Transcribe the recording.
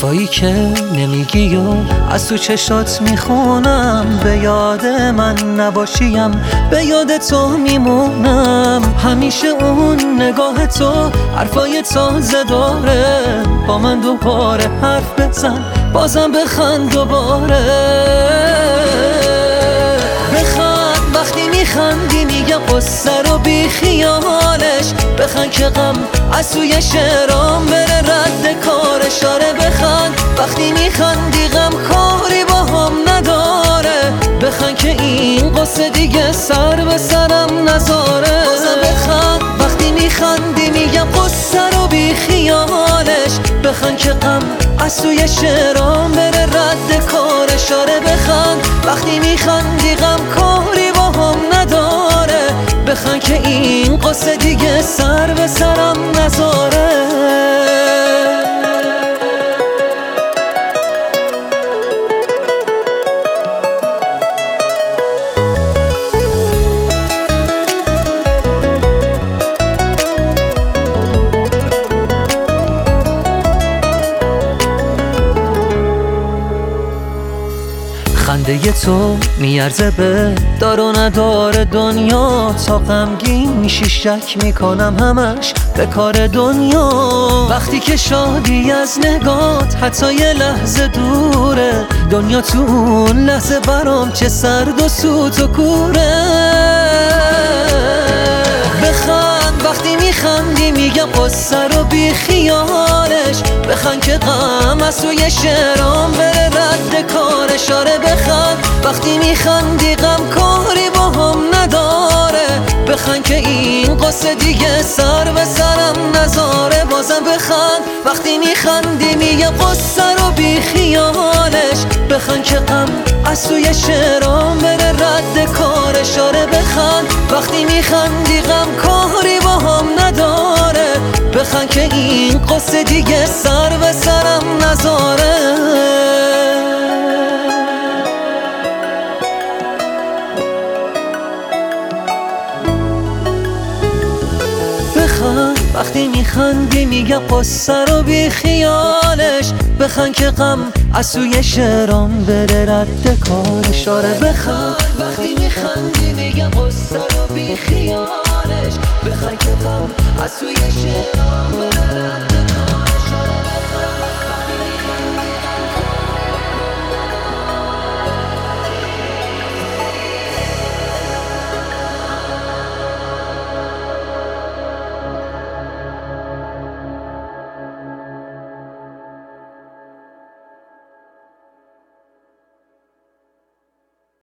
چیزایی که نمیگی و از تو چشات می‌خونم. به یاد من نباشیم به یاد تو میمونم. همیشه اون نگاه تو حرفای تازه داره. با من دوباره حرف بزن بازم بخند دوباره. بخند وقتی میخندی میگه قصه رو بی خیالش بخند که غم از توی شعرام بره. میخندی غم کاری با هم نداره. بخند که این قصه دیگه سر به سرم نذاره بازم بخند وقتی میخندی میگم قصه رو بی خیالش. بخند که غم از توی شعرام بره رد کار اشاره بخند وقتی میخندی غم کاری با هم نداره. بخند که این قصه دیگه سر به سرم نذاره خنده تو میارزه به دار و ندار دنیا. تا غمگین میشی شک می‌کنم همش به کار دنیا. وقتی که شادی از نگات حتی یه لحظه دوره. دنیا تو اون لحظه برام چه سرد و سوت و کوره. بخند وقتی میخندی میگم قصه رو بی خیالش بخند که غم از توی شعرام میخندی غم کاری با هم نداره. بخند که این قصه دیگه سر به سرم نذاره بازم بخند وقتی میخندی میگم قصه رو بی خیالش. بخند که غم از توی شعرام بره رد کار اشاره بخند وقتی میخندی غم کاری با هم نداره. بخند که این قصه دیگه سر به سرم نذاره وقتی میخندی میگه قصه رو بی خیالش بخند که غم از توی شعرام بره رد کار اشاره بخند وقتی میخندی میگه قصه رو بی خیالش بخند که غم از توی شعرام بره